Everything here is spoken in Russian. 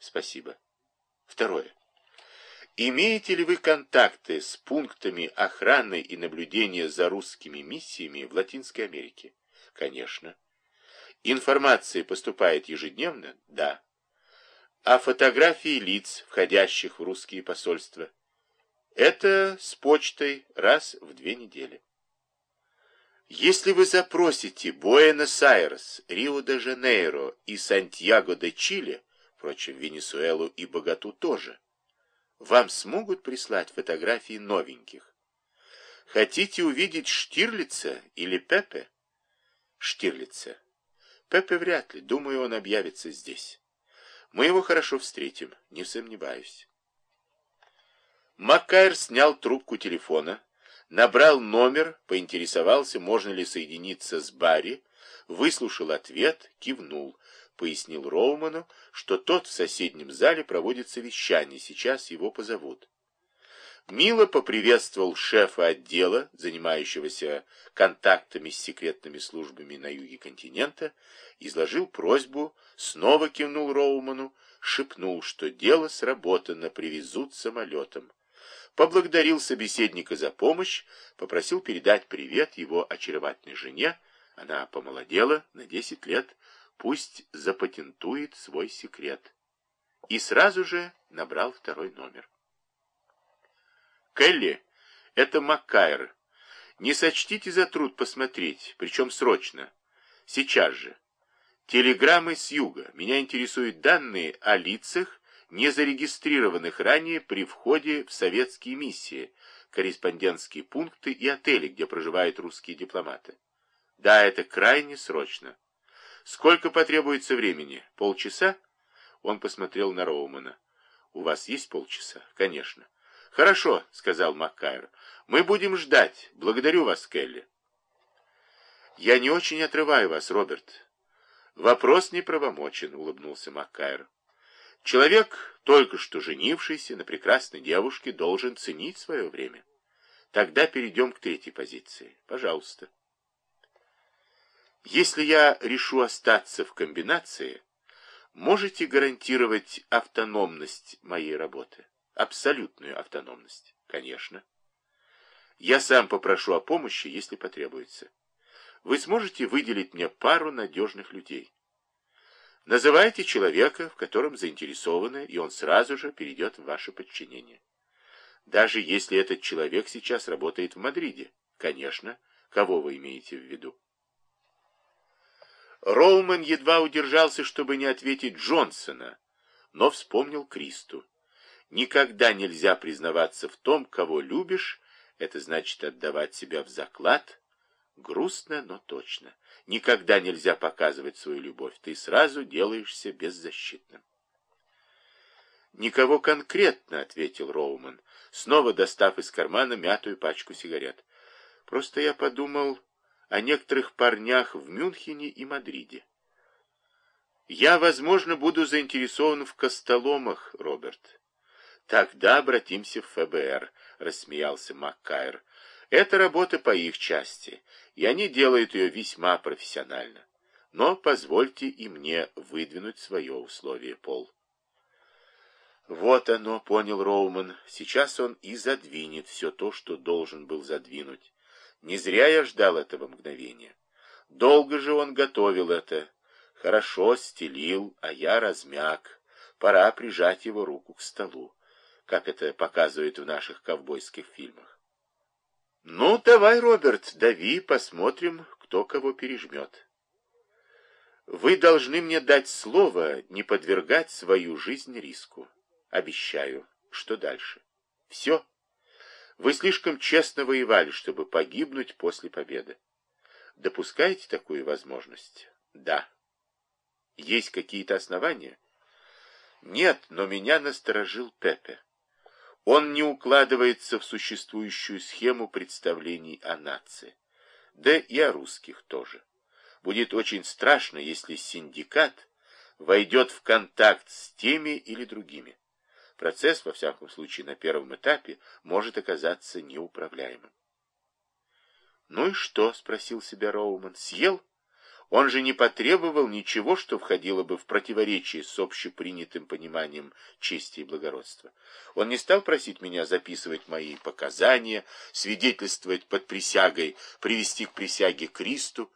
Спасибо. Второе. Имеете ли вы контакты с пунктами охраны и наблюдения за русскими миссиями в Латинской Америке? Конечно. Информация поступает ежедневно? Да. А фотографии лиц, входящих в русские посольства? Это с почтой раз в две недели. Если вы запросите Буэнос-Айрес, Рио-де-Жанейро и Сантьяго-де-Чили, впрочем, Венесуэлу и Богату тоже, вам смогут прислать фотографии новеньких. Хотите увидеть Штирлица или Пепе? Штирлица. Пепе вряд ли, думаю, он объявится здесь. Мы его хорошо встретим, не сомневаюсь. Маккайр снял трубку телефона, набрал номер, поинтересовался, можно ли соединиться с Барри, выслушал ответ, кивнул, пояснил Роуману, что тот в соседнем зале проводит совещание, сейчас его позовут. Мило поприветствовал шефа отдела, занимающегося контактами с секретными службами на юге континента, изложил просьбу, снова кивнул Роуману, шепнул, что дело сработано, привезут самолетом поблагодарил собеседника за помощь, попросил передать привет его очаровательной жене, она помолодела на 10 лет, пусть запатентует свой секрет. И сразу же набрал второй номер. Келли, это Маккайр. Не сочтите за труд посмотреть, причем срочно. Сейчас же. Телеграммы с юга. Меня интересуют данные о лицах, не зарегистрированных ранее при входе в советские миссии, корреспондентские пункты и отели, где проживают русские дипломаты. Да, это крайне срочно. Сколько потребуется времени? Полчаса? Он посмотрел на Роумана. У вас есть полчаса? Конечно. Хорошо, сказал Маккайр. Мы будем ждать. Благодарю вас, Келли. Я не очень отрываю вас, Роберт. Вопрос неправомочен, улыбнулся Маккайр. Человек, только что женившийся на прекрасной девушке, должен ценить свое время. Тогда перейдем к третьей позиции. Пожалуйста. Если я решу остаться в комбинации, можете гарантировать автономность моей работы? Абсолютную автономность. Конечно. Я сам попрошу о помощи, если потребуется. Вы сможете выделить мне пару надежных людей. Называйте человека, в котором заинтересованы, и он сразу же перейдет в ваше подчинение. Даже если этот человек сейчас работает в Мадриде. Конечно, кого вы имеете в виду? Роуман едва удержался, чтобы не ответить Джонсона, но вспомнил Кристу. Никогда нельзя признаваться в том, кого любишь, это значит отдавать себя в заклад, Грустно, но точно. Никогда нельзя показывать свою любовь. Ты сразу делаешься беззащитным. «Никого конкретно», — ответил Роуман, снова достав из кармана мятую пачку сигарет. «Просто я подумал о некоторых парнях в Мюнхене и Мадриде. Я, возможно, буду заинтересован в костоломах, Роберт. Тогда обратимся в ФБР», — рассмеялся Маккайр. Это работа по их части, и они делают ее весьма профессионально. Но позвольте и мне выдвинуть свое условие, Пол. Вот оно, понял Роуман. Сейчас он и задвинет все то, что должен был задвинуть. Не зря я ждал этого мгновения. Долго же он готовил это. Хорошо стелил, а я размяк. Пора прижать его руку к столу, как это показывают в наших ковбойских фильмах. Ну, давай, Роберт, дави, посмотрим, кто кого пережмет. Вы должны мне дать слово не подвергать свою жизнь риску. Обещаю. Что дальше? Все. Вы слишком честно воевали, чтобы погибнуть после победы. Допускаете такую возможность? Да. Есть какие-то основания? Нет, но меня насторожил Пепе. Он не укладывается в существующую схему представлений о нации. Да и о русских тоже. Будет очень страшно, если синдикат войдет в контакт с теми или другими. Процесс, во всяком случае, на первом этапе может оказаться неуправляемым. «Ну и что?» — спросил себя Роуман. «Съел?» Он же не потребовал ничего, что входило бы в противоречие с общепринятым пониманием чести и благородства. Он не стал просить меня записывать мои показания, свидетельствовать под присягой, привести к присяге Кристу,